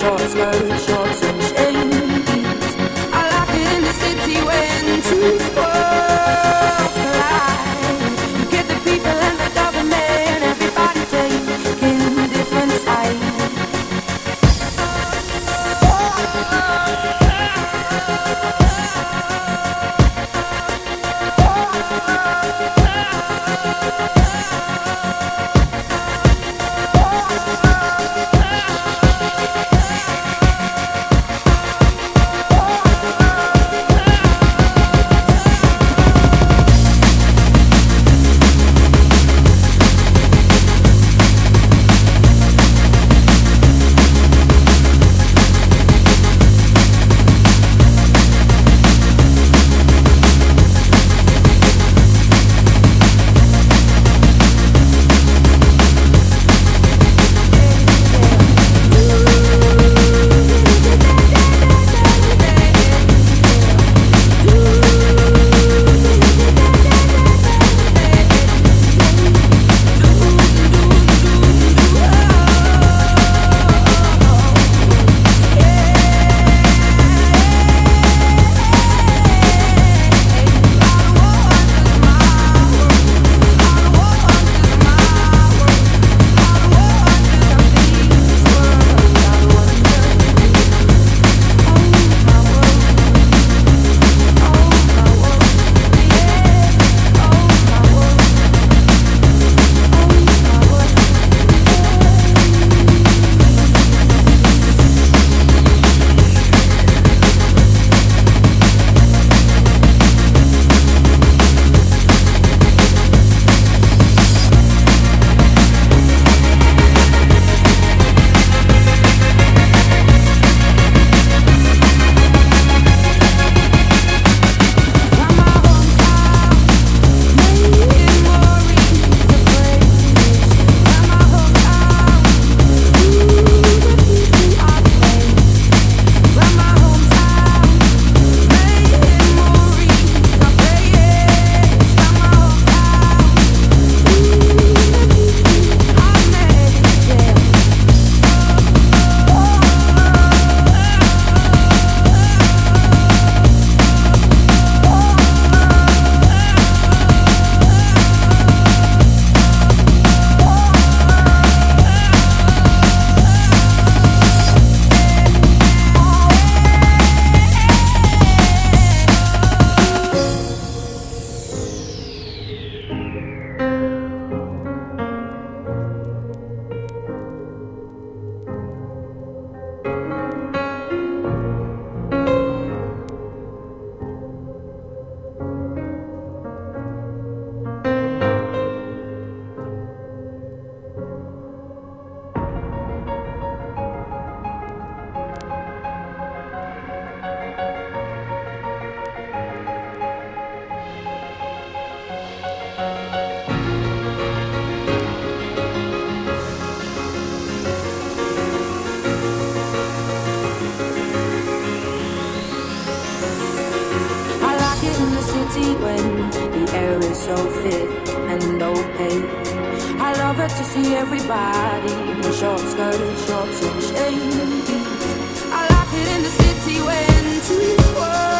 shorts, low shorts and chains. I like it in the city when two worlds collide. So fit and opaque. I love it to see everybody in short skirts, shorts and shades. I like it in the city when two worlds.